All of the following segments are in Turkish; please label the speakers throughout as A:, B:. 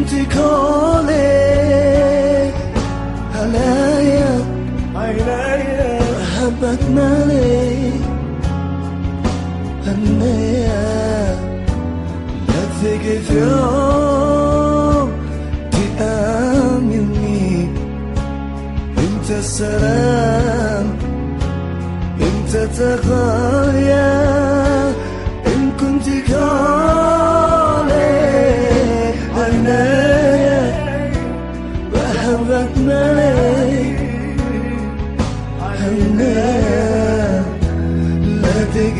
A: انت انتقالك علي. عينيا محبك مالي هنيا لا تيجي في يوم تأمني. أنت السلام. أنت تغير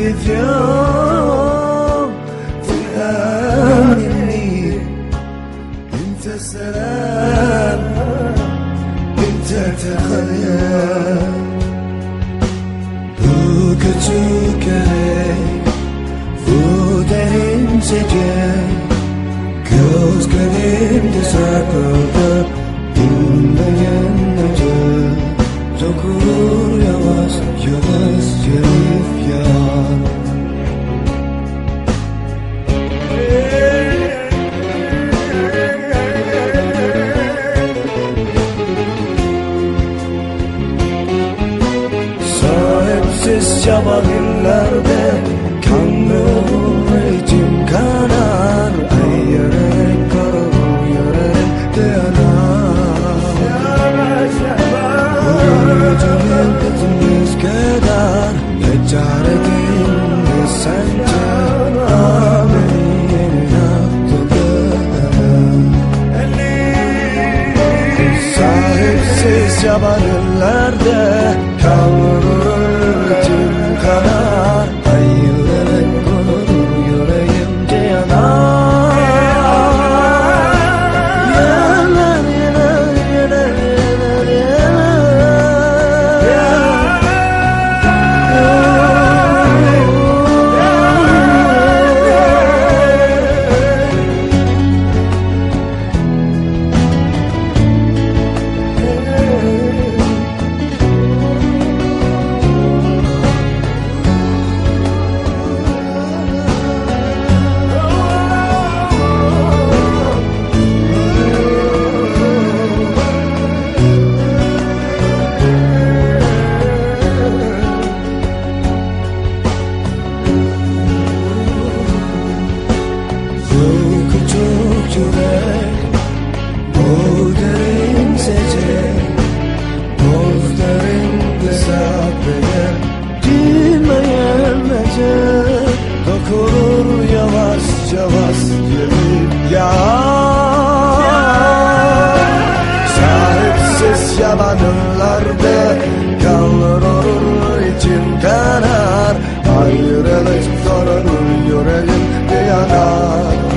A: لا تقف يوم تأمني انت السلام انت تخيل Bu küçük yürek Bu derince Gözlerimde saklıdır Sahipsiz yabanillerde Kanlı içim kanar Ay yürek kararır yürek dayanar Ömrümün etimiz kadar Ne çaretin ne sence Sahipsiz yabanillerde Bu derin secek Boz derin sabreder Dinmeyen Dokunur yavaş yavaş yağar Sahipsiz yalanlarda Kavrulur içim kanar Ayrılık sorunur yüreğim yanar